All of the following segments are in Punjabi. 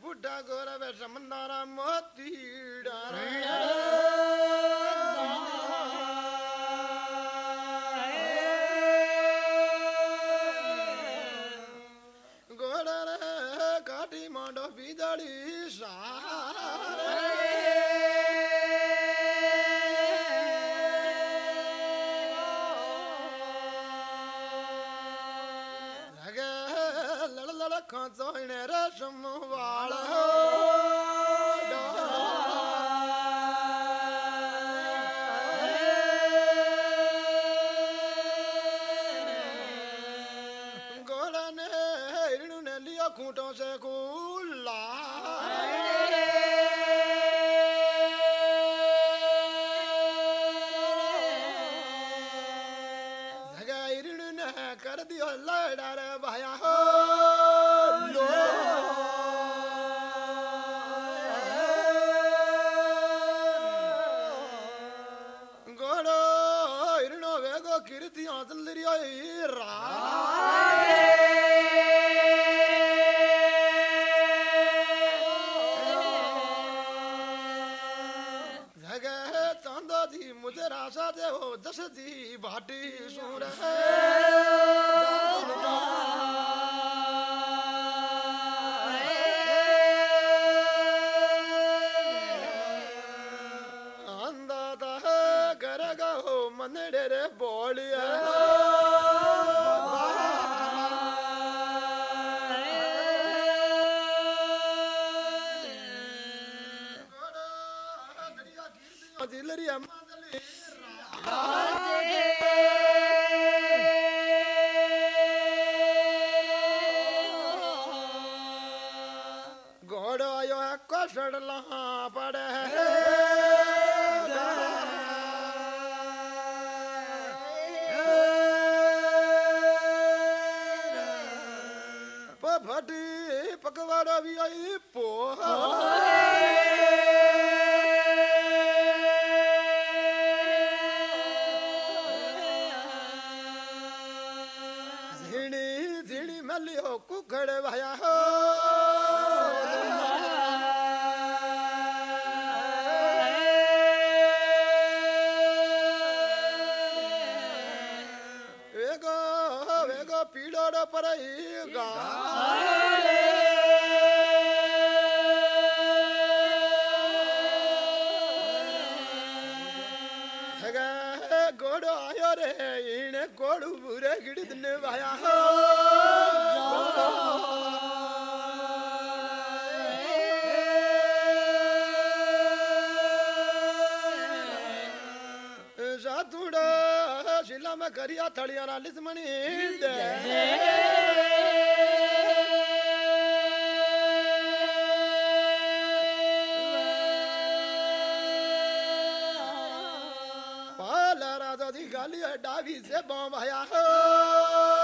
ਬੁੱਢਾ ਗੋਰਾ ਵੇ ਸਮੰਦਾਰਾ ਮੋਤੀ ਡਾਰਾ ਹੈ ਗੋੜ ਆਇਆ ਰੇ ਇਹਨੇ ਗੋੜ ਬੁਰੇ ਗਿੜਦ ਨੇ ਵਾਇਆ ਜਾ ਜਾਦੂੜਾ ਜਿਲਾ ਮੈਂ ਕਰਿਆ ਥੜੀਆਂ ਨਾਲ ਲਿਸਮਣੀ ਦੇ avisei bomba, ai, ah. ah!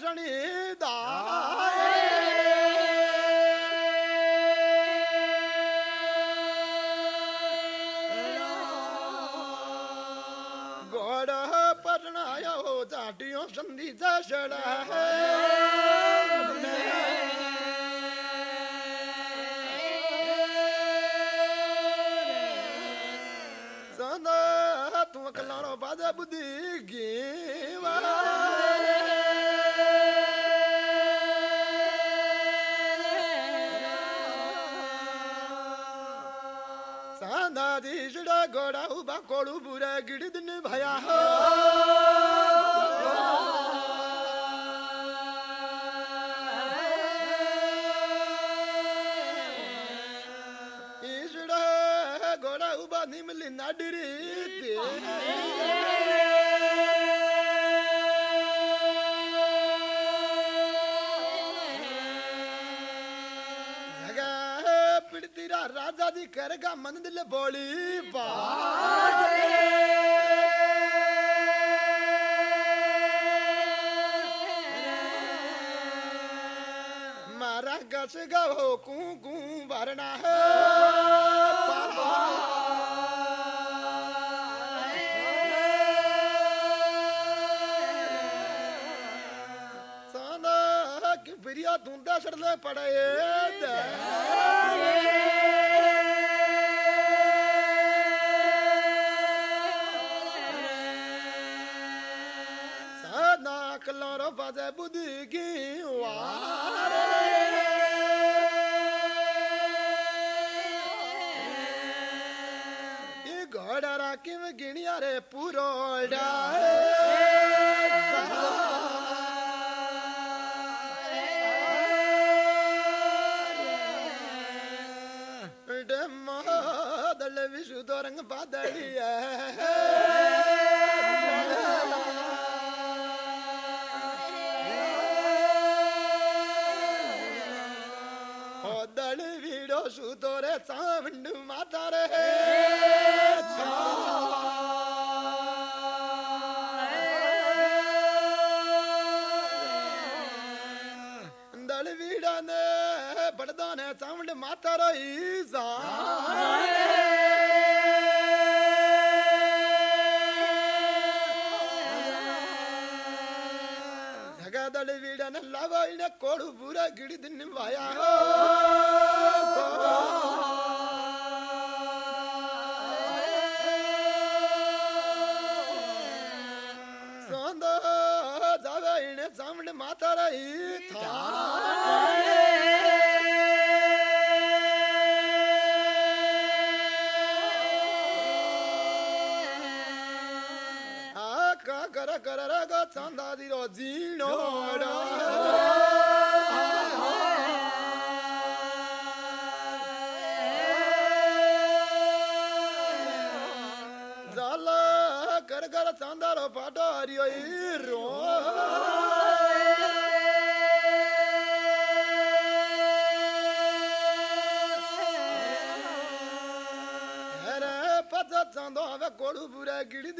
ਰਸਣੀ ਦਾ ਗੋੜ ਪਟਣਾਇਓ ਜਾਟਿਓ ਸੰਧੀ ਦਾ ਛੜਾ ਸੰਦਾ ਤੂੰ ਕਲਾਣੋ ਬਾਦ ਬੁੱਧੀ ਕੋਲੂ ਬੁਰਾ ਗਿੜ ਦਿਨ ਭਇਆ ਇਸੜਾ ਗੋੜਾ ਉਬਾ ਨਿਮਲੀ ਨਾਡਰੀ ਤੇ ਰਾਜਾ ਦੀ ਕਰਗਾ ਮੰਨ ਦਿਲ ਬੋਲੀ ਬਾਜ ਹੰਸ ਗਾਵੋ ਕੂ ਕੂ ਵਰਣਾ ਹੈ ਸਾਨਾ ਕਿ ਬਿਰਿਆ ਦੁੰਦਾ ਛੜਲੇ ਪੜੇ ਤੇ ਮਾਤ ਰਹੀ ਜ਼ਾਨੇ ਜਗਾ ਦੜ ਵੀੜਨ ਲਾਵਾ ਇਨੇ ਕੋੜੂ ਬੁਰਾ ਗਿੜਦ ਨਿਵਾਇਆ ਹੋ 라라라가 찬다지로 지노라 Sandara Padario Iro. ando ave kolu bura gidi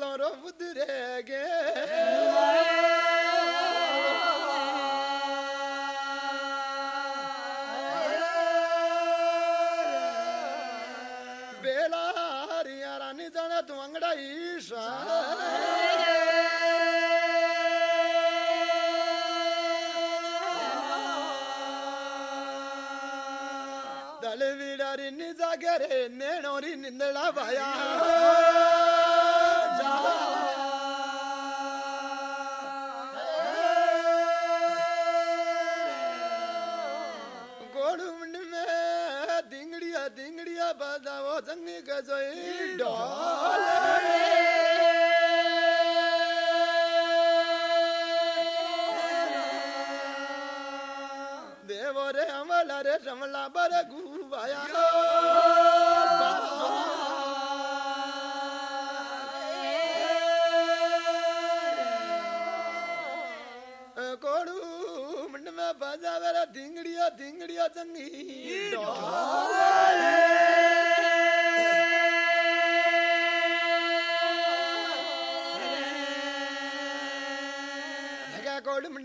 ਗੱਲਾਂ ਰਫਦ ਰਹਿ ਗਏ துவங்கடா ஈஷா தழுவிடரி நிஜகரே நேனோரி நிந்தளா பயா ਰਮਲਾ ਬਰਗੂ ਵਾਇਆ ਕੋੜੂ ਮਿੰਡ ਮੇ ਬਾਜਾ ਵੇਰਾ ਢਿੰਗੜੀਆਂ ਢਿੰਗੜੀਆਂ ਚੰਗੀ ਢੋਲੇ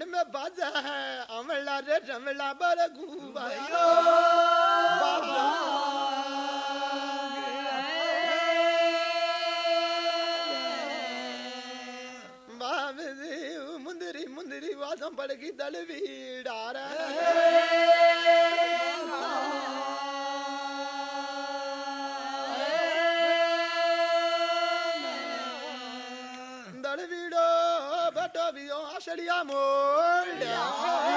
ਪਿੰਡ ਮੇ ਬਾਜ਼ਾ ਹੈ ਅਮਲਾ ਰੇ ਰਮਲਾ ਬਰਗੂ ਬਾਯੋ ਬਾਬਾ ਮੁੰਦਰੀ ਮੁੰਦਰੀ ਵਾਦਾਂ ਪੜ ਕੀ ਦਲ Saliamo! Yeah.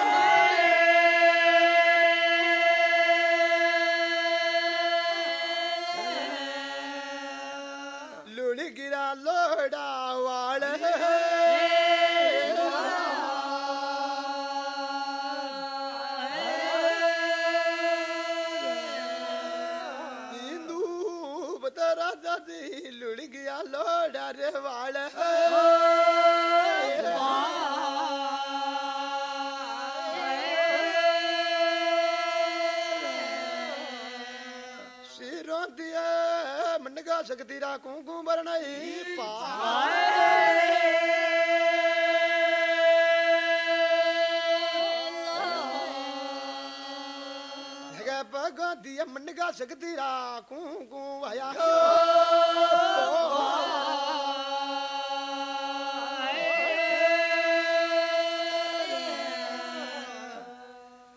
ਮੰਨਗਾ ਸਕਦੀ ਰਾ ਕੂ ਕੂ ਆਇਆ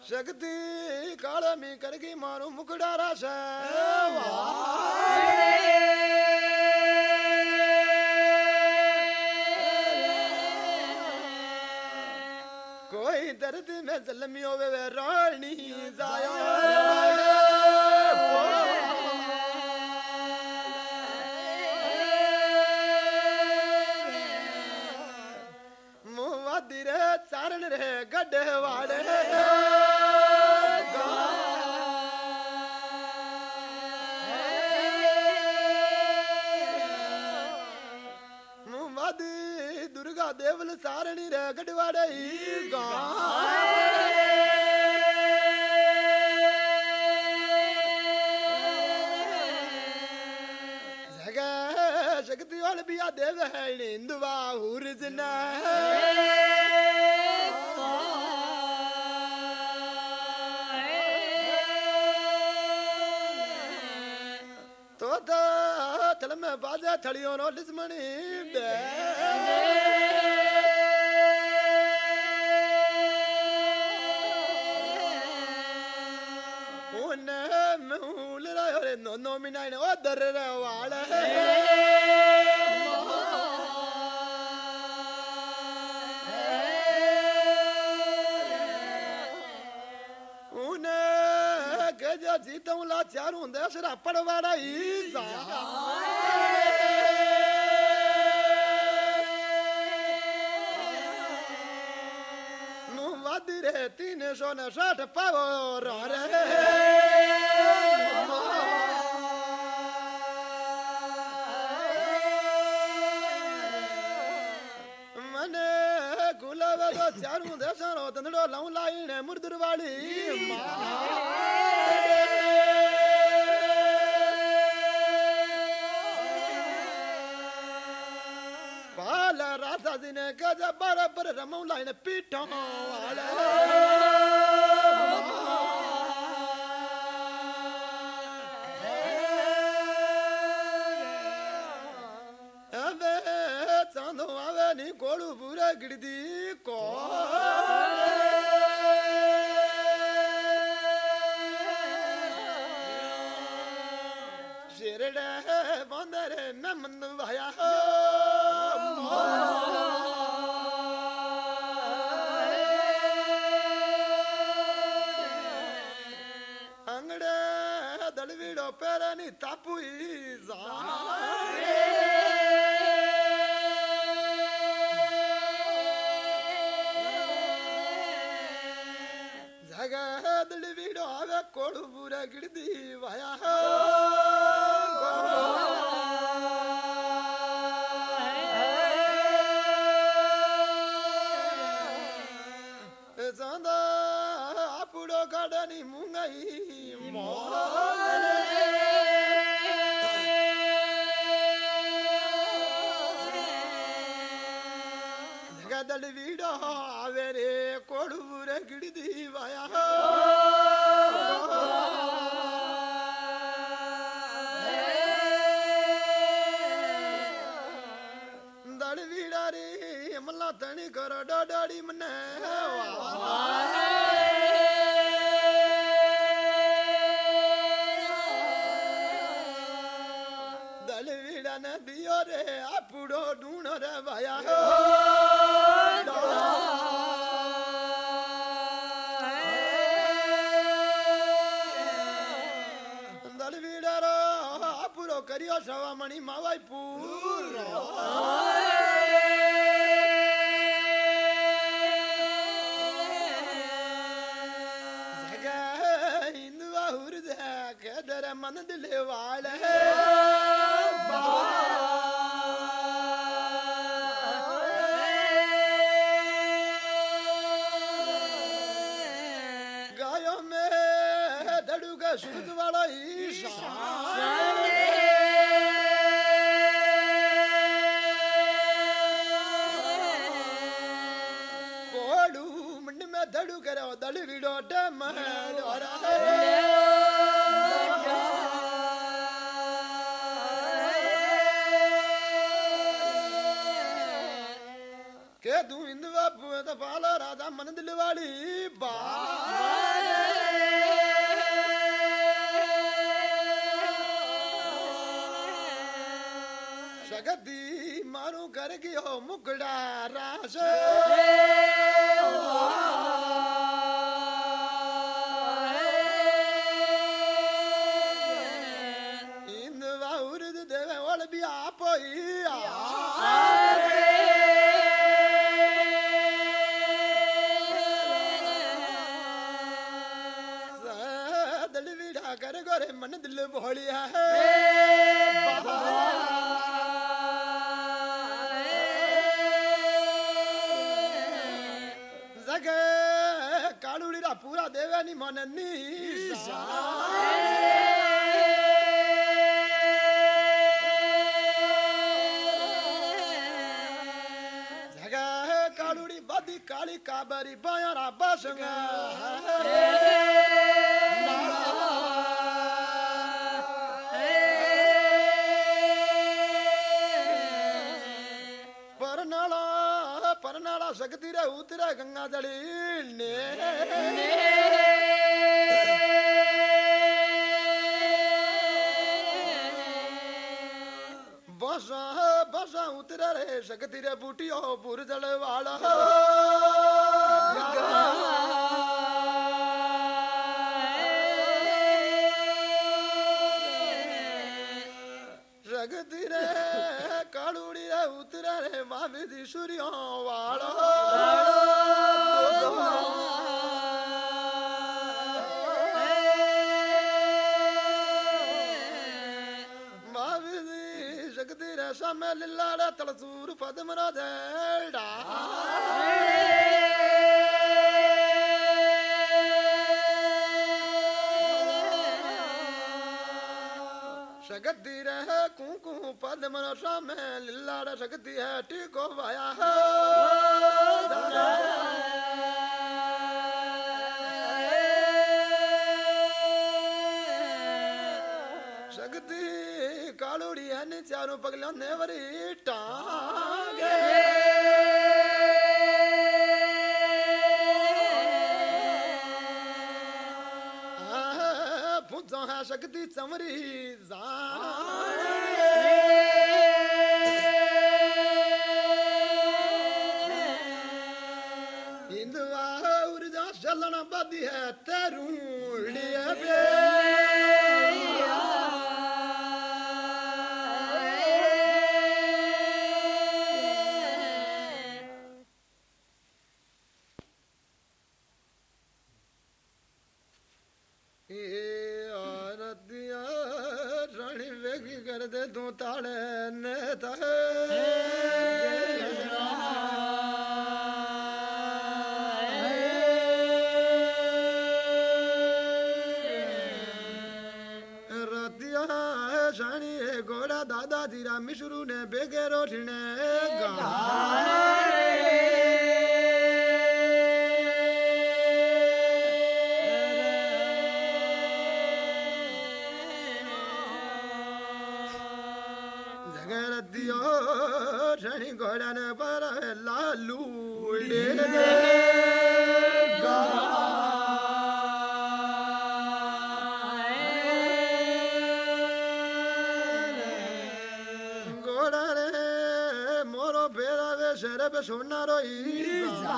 ਸਕਦੀ ਕਾਲੇ ਮੀ ਕਰ ਗਈ ਮਾਰੂ ਮੁਖੜਾ ਰਾ ਵਾਹ ਕੋਈ ਦਰਦ ਮੈਂ ਜ਼ਲਮੀ ਹੋਵੇ ਰਾਣੀ ਜ਼ਾਇਆ ਰਹਿ ਗੱਡੇ ਵਾੜੇ ਦੁਰਗਾ ਦੇਵਲ ਸਾਰਣੀ ਰਹਿ ਗੜਵਾੜੇ ਗਾਏ ਜਗ ਜਗਤੀ ਵਾਲ ਬਿਆ ਦੇਵ ਹੈ ਨਿੰਦਵਾ ਹੁਰਜ ਨਾ બાજે થળીઓનો દુશ્મણી બે હું મૂલ રહ્યો રે નો નોમિનાય ઓ દર વાળ చేజా జీతంలా చారు ఉందా సరే అప్పడవాడా ఈజా నువ్వదిరే తినే సోన షాట్ పవరా ಚಾರು ದೇಶ ತಂದಡೋ ಲವ್ ಲಾಯಿಣೆ ಮುರಿದಿರುವಾಳಿ ਰਾਜ਼ੀ ਨੇ ਗਜਾ ਬਰਬਰ ਰਮੋ ਲਾਇਨ ਪੀਟਾਂ ਵਾਲਾ ਕੋਲੂ ਪੂਰਾ ਗਿੜਦੀ ਕੋਲੇ ਜਿਹੜੇ ਬੰਦਰੇ ਮੈਂ ਮੰਨ ਵਾਇਆ ਹੋ ಆಗದಳಿ ಬಿಡೋ ಕೊಡುಬುರ ಗಿಡದಿ ವಯ ਵਾਲ ਹੈ ਗਾਇਓ ਮੇ ਧੜੂਗਾ ਸ਼ੁਰੂਤ ਵਾਲਾ ਈਸ਼ਾ காளி காபரி பாயார் அப்பாசுங்க பரநாளா பரநாளா சகதிரா ஊத்திரா கங்காதளி நே ਸ਼ਕਤਿਰੇ ਬੂਟਿਓ ਪੁਰਜਲ ਵਾਲਾ ਰਗਦਿਰੇ ਕਾਲੂੜੀ ਰੇ ਉਤਰੇ ਮਾਮੇ ਦੀ ਸੁਰਿਓ ਵਾਲਾ ਸਮੇ ਲਿਲਾੜਾ ਤਲਸੂ ਪਦਮ ਰਦੇਲਡਾ ਸ਼ਗਦੀ ਰਹਿ ਕੂ ਕੂ ਪਦਮ ਰਸਾ ਮੈਂ ਲਿਲਾੜਾ ਸ਼ਗਦੀ ਹੈ ਟਿਕੋ ਵਾਇਆ ਹੋ ਸ਼ਗਦੀ ਕਾਲੂੜੀ ਐ ਨੇ ਚਾਰੋਂ ਪਗਲਾਂ ਨੇ ਵਰੀ ਟਾਂਗੇ ਜੋ ਹੈ ਸ਼ਕਤੀ ਚਮਰੀ ਜਾਣੇ ਇੰਦਵਾ ਉਰਜਾ ਚੱਲਣ ਬਾਦੀ ਹੈ ਤੈਰੂੜੀ ਬੇ Rebbe Shonaro Iza.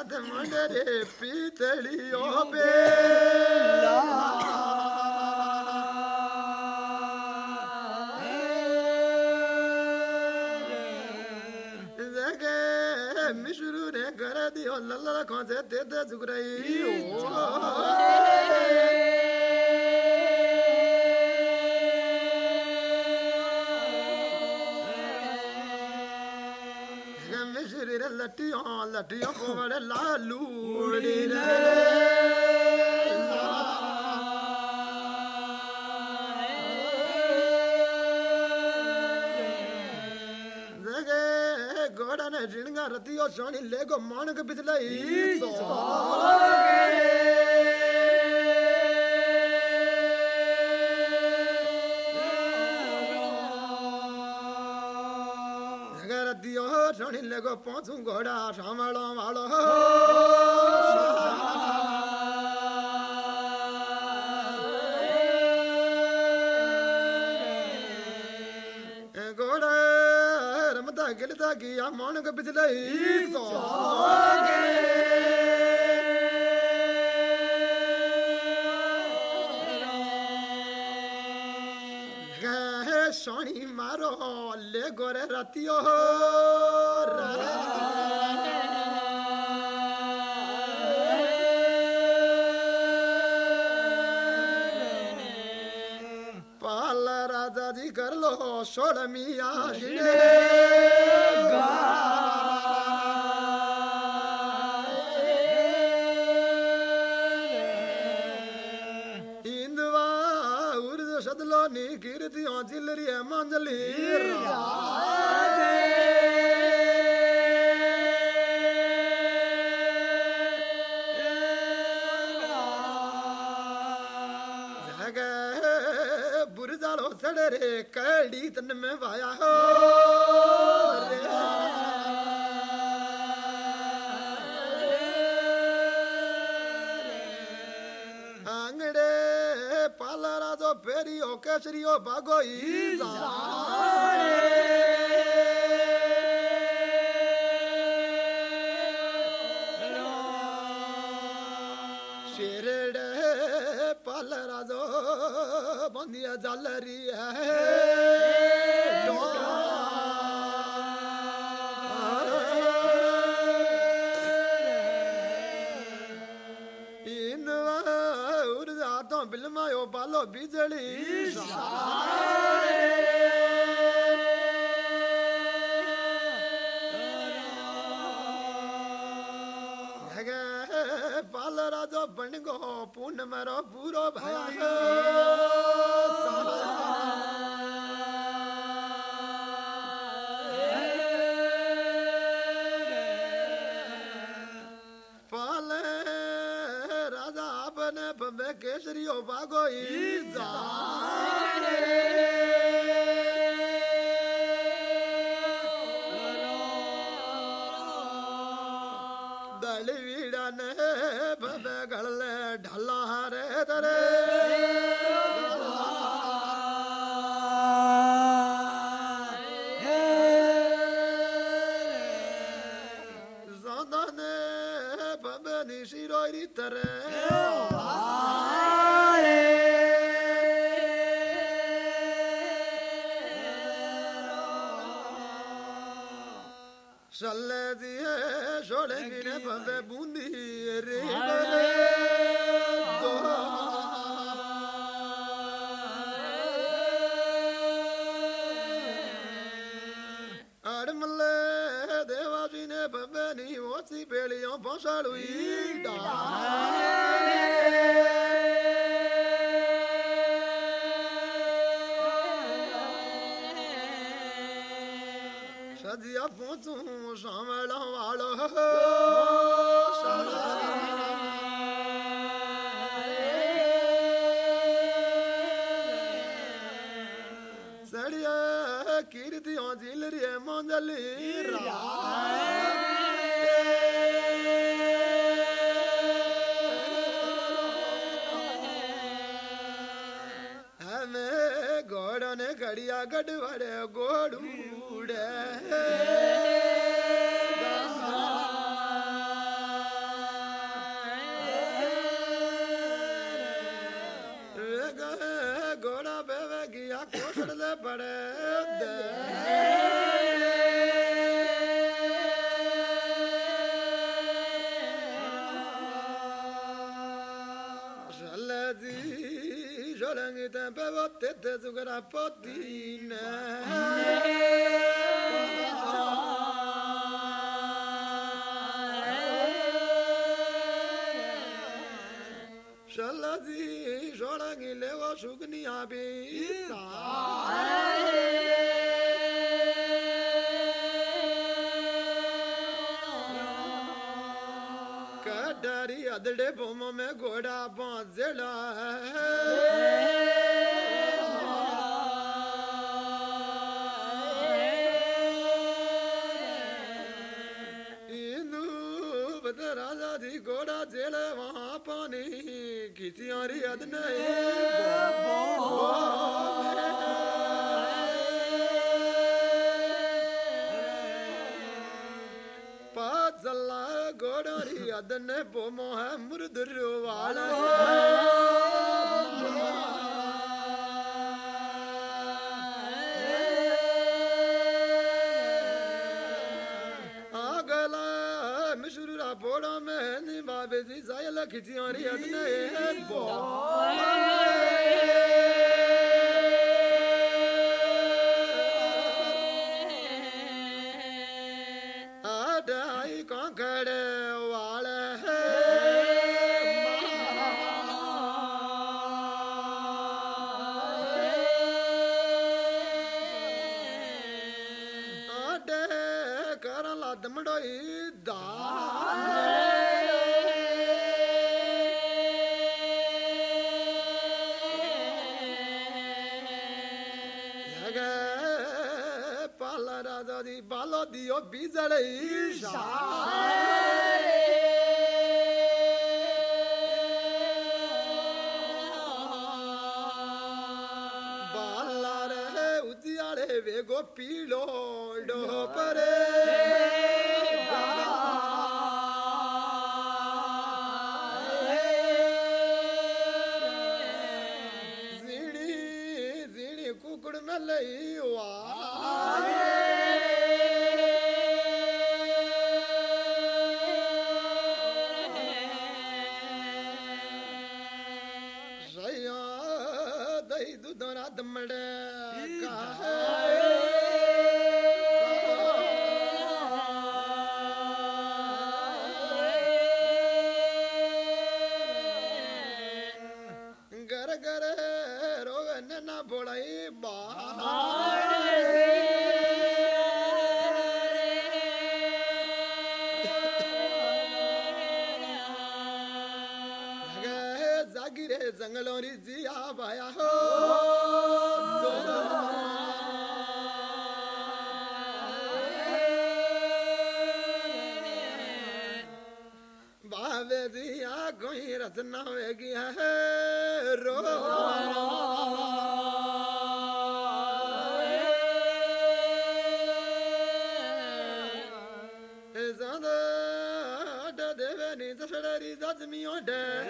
ਸਾਧ ਮੰਡਰੇ ਪੀਤਲਿਓ ਬੇਲਾ ਮਿਸ਼ਰੂ ਨੇ ਕਰ ਦਿਓ ਲੱਲਾ ਖਾਂ ਤੇ ਦੇ ਦੇ ਜੁਗਰਾਈ ਓ ਸਾਡੀਆਂ ਕੋਲ ਲਾਲੂੜੀ ਲੈ ਰਤੀਓ ਸੋਣੀ ਲੈ ਗੋ ਮਾਨਕ ਬਿਦਲਈ ਸੋਹਣੇ ਮਿਲ ਗੋ ਪਹੁੰਚੂ ਘੋੜਾ ਸ਼ਾਮਲ ਮਾਲੋ ਹੋ ਸਾਹਾ ਏ ਘੋੜਾ ਰਮਦਾ ਗਿਲਦਾ ਗਿਆ ਮਨ ਕੇ ਬਿਜਲੇ ਸੋਗੇ ਸੋਣੀ ਮਾਰੋ ਲੈ ਗੋਰੇ ਰਤੀਓ कर लो छोड़ मिया हिंदवा उर्द सदलो नी कीर्तियों जिलरिया मंजली ਨਹੀਂ ਤਨ ਮੈਂ ਵਾਇਆ ਹੋ ਆਂਗੜੇ ਪਾਲਾ ਰਾਜੋ ਫੇਰੀ ਓ ਸ਼੍ਰੀ ਓ ਬਾਗੋਈ ਜਾ ਬਿਜਲੀ ਸਾਰੇ ਹੈਗਾ ਪਾਲ ਰਾਜੋ ਬਣ ਗੋ ਪੂਨ ਮਰੋ ਪੂਰੋ ਭਾਈ 洗澡。ਸਜਿਆ ਪਹੁੰਚੂ ਸ਼ਾਮਲਾ ਵਾਲ ਸੜਿਆ ਕੀਰਤਿਓ ਜਿਲ ਰੇ ਮੰਦਲੀ ਰਾ মেরা পদিনা সালাদি সরাঙিলে অসুখ নিয়ে ਗੋੜਾ ਜੇਲ ਵਾਂ ਪਾਣੀ ਕਿਤਿਆਂ ਆਰੀ ਨਹੀਂ ਸੀ ਜ਼ਾਇਲਾ ਖਿੱਚੀਆਂ ਰਿਆ ਨੇ ਬੋਲ ਬਿਜੜੀ ਸ਼ਾਰੇ ਬਾਲਾ ਰੇ ਉਜਿਆੜੇ ਵੇ ਗੋਪੀ ਪੀਲੋ ਡੋਪਰੇ कुकड़ det var ni så så där i dat mi och det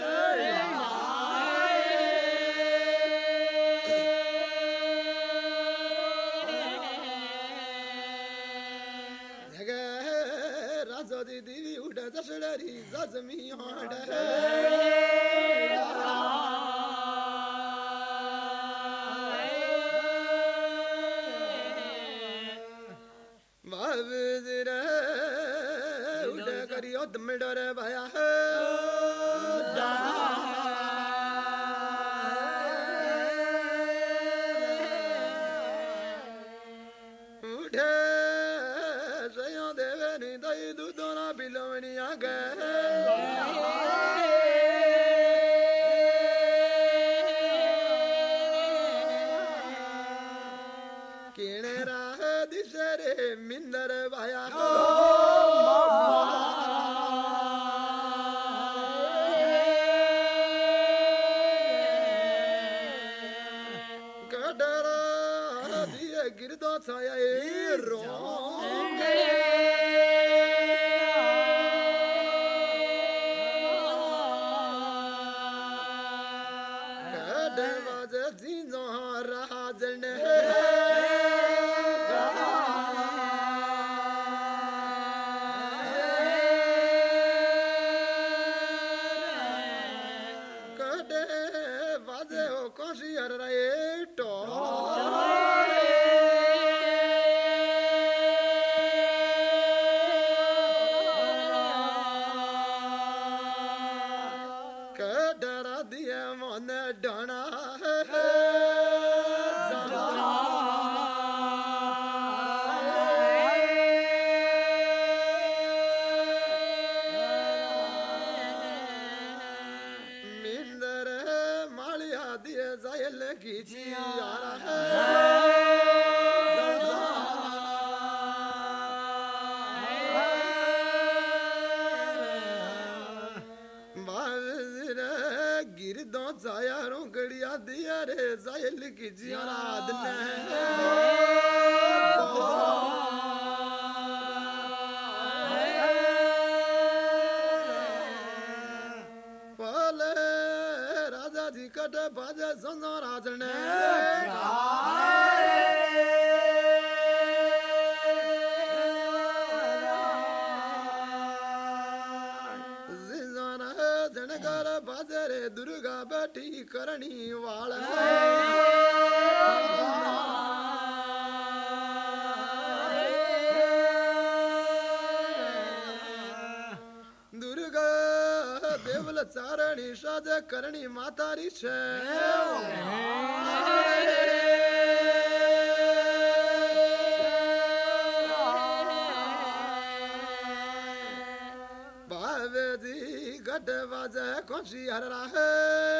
Yaga razodi divi uda zasudari zazmi hoda કરણી વાળા કેવલ ચારણી સાજે કરણી માતારી છે ભાવેજી ગઢ વાજે ખુશી હર રાહે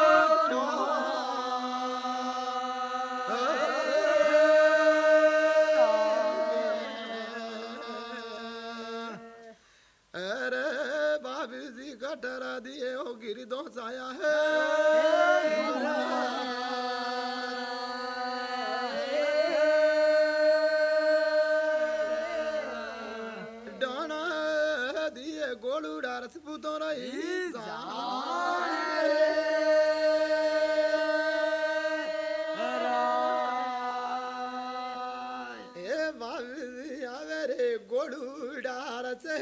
கொடுடாரசே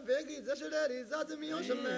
别给咱说的，咱得有什么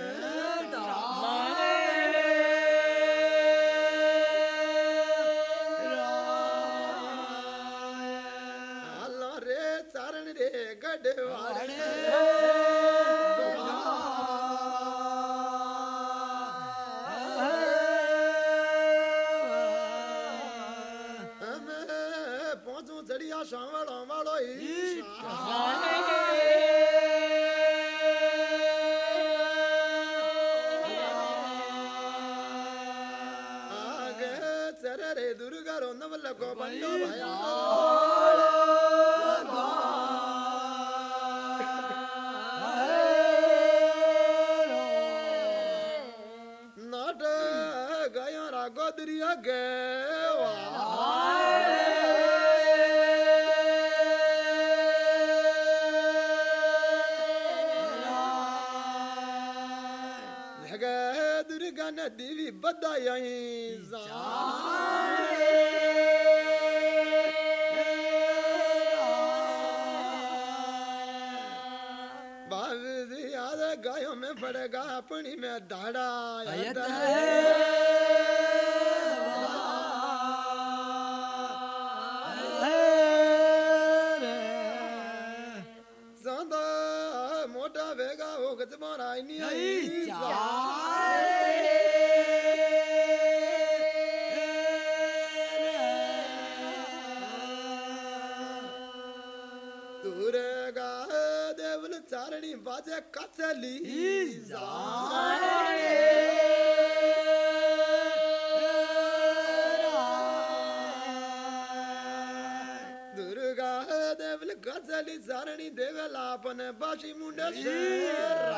ਦਾ ਯਾਈ ਜਾਏ ਬਾਬ ਜੀ ਮੈਂ ਫੜੇਗਾ ਆਪਣੀ ਮੈਂ ਦਾੜਾ ਆਇਆ ਦਾ de Cateliza. ਗਜ਼ਲੀ ਜ਼ਰਣੀ ਦੇ ਵੇ ਬਾਸ਼ੀ ਮੁੰਡੇ ਸਰਾਵੇ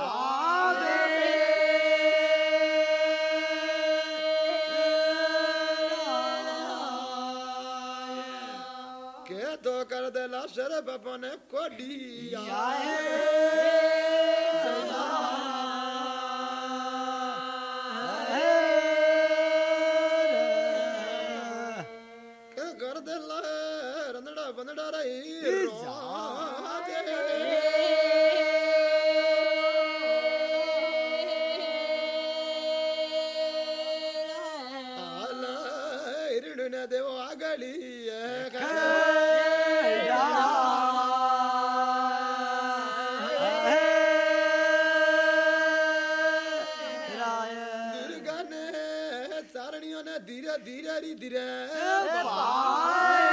ਕੇ ਦੋ ਕਰ ਦੇ ਲਾ ਸਰ ਬਪਨ ਕੋਡੀ ਆਏ ਲੈਣੀ ਉਹਨੇ ਧੀਰੇ ਧੀਰੇ ਰੀ ਧੀਰੇ ਭਾਈ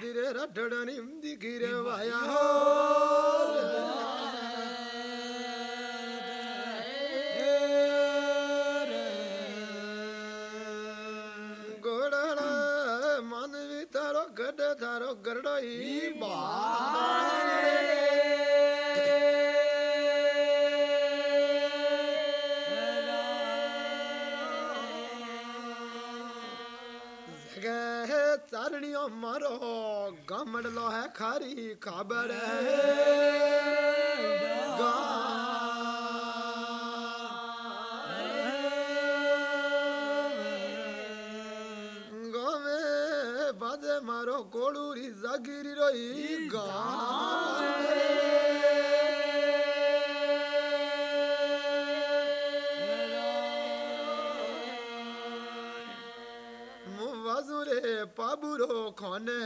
ਦਿਰ ਰਡੜਨ ਦੀ ਵਾਇਆ ਹੋ ਬ੍ਰਾਹਮਣ ਲੋ ਹੈ ਖਰੀ ਖਬਰ ਮਾਰੋ ਕੋੜੂਰੀ ਜ਼ਗੀਰੀ ਰੋਈ ਗਾਵੇ ਮੋ ਵਜ਼ੂਰੇ ਪਾਬੂਰੋ ਖੋਨੇ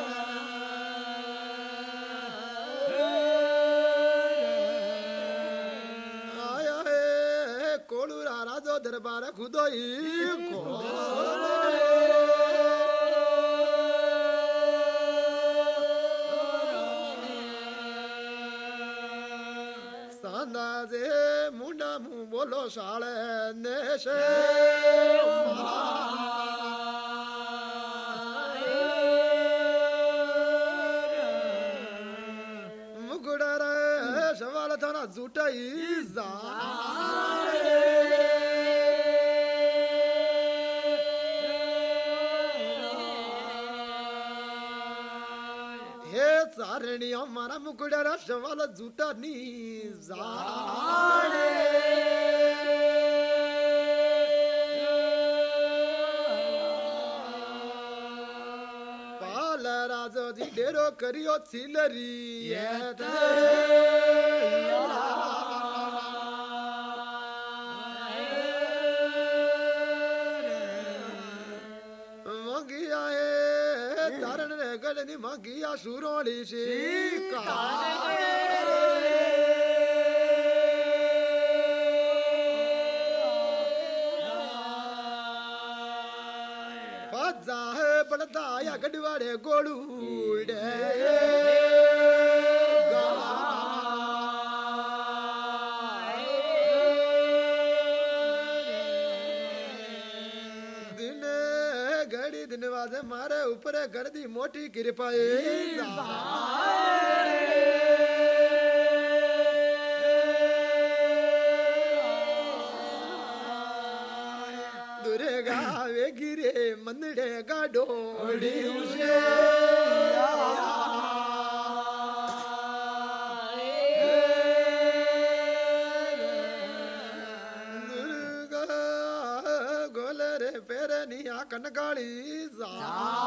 আমাদের বারে খুদই সানাজে মুন্ডামু বলো সাড়ে নেশে মুকুড়ারে সবার থানা জুটাই যা મારા મુકડ્યા સવાલ જૂટા ની પાલ રાજી ડેરો કર્યો સિલરી ਗਿਆ ਸੂਰੋਂ ਲਈ ਸੀ ਫਜ਼ਾ ਬਲਦਾ ਆ ਗੜਵਾੜੇ ਗੋਲੂ ਪਰਗਣ ਦੀ ਮੋਟੀ ਕਿਰਪਾ ਏ ਦੁਰਗਾਵੇ ਗਿਰੇ ਮੰਡੇ ਗਾਡੋ ਓੜੀ ਉਸੇ ਕਨਕਾਲੀ ਜ਼ਾ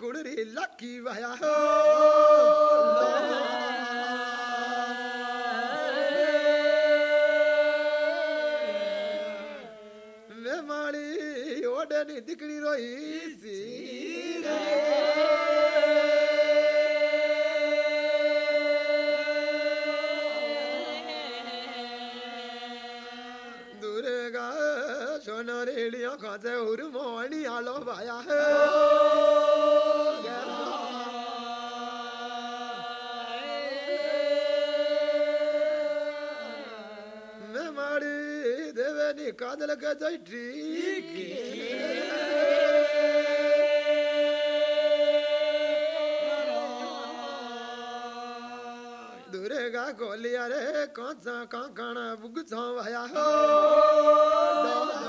ਕੁੜਰੇ ਲਾਕੀ ਵਾਇਆ ਵੇ ਮਾਲੀ ਓਡੇ ਨੀ ਦਿਕੜੀ ਰੋਈ ਸੀ ਰੇ சொன்னார் எளியா கதை ஒரு மணி அளவாயா like as I ਦੁਰਗਾ ਦੁਰੇਗਾ ਰੇ ਕਾਂਸਾ ਕਾਂਕਣਾ ਬੁਗਸਾਂ ਵਾਇਆ ਹੋ